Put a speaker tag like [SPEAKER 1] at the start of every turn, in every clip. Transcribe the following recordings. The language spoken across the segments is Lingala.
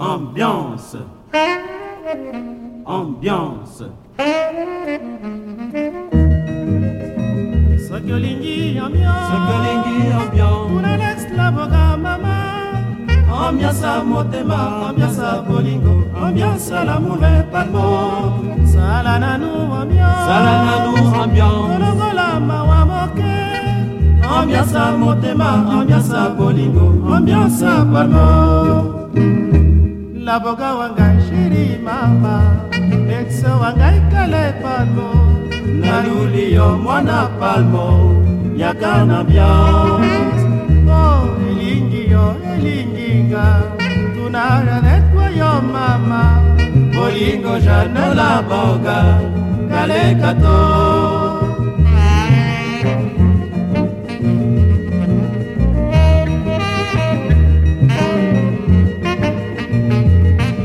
[SPEAKER 1] Ambiance. Ambiance. Sokolingi ambiance. Sokolingi ambiance. Unalex la boga mama. Ambiance motema, ambiance bolingo, ambiance l'amour pas ambiance. Salananou ambiance. Ambiance motema, ambiance bolingo, ambiance naboka wanga shiri mama leso wanga ikala epalmo naluli yo mwana palmo yaka na biance o elingi yo elinginga tuna janetwa yo mama bolingo janola boga kalekato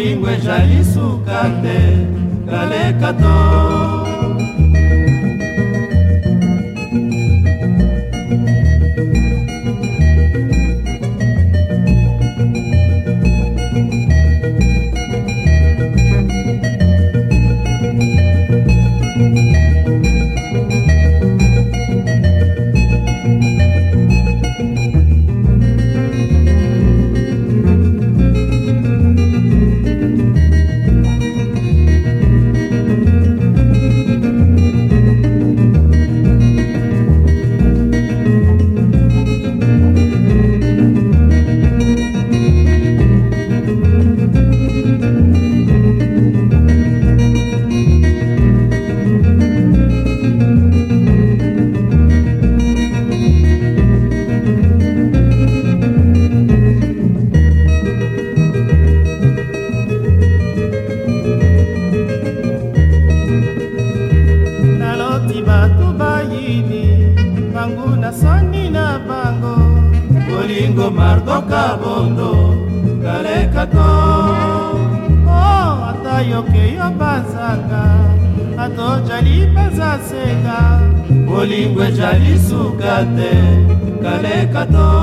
[SPEAKER 1] bolingo ezali suka te kaleka to bayini bangu na soni na bango bolingo mardoka bondo kaleka to oh ata yokeyo bazanga ato jali bazasenga bolingo ejali suka te kaleka to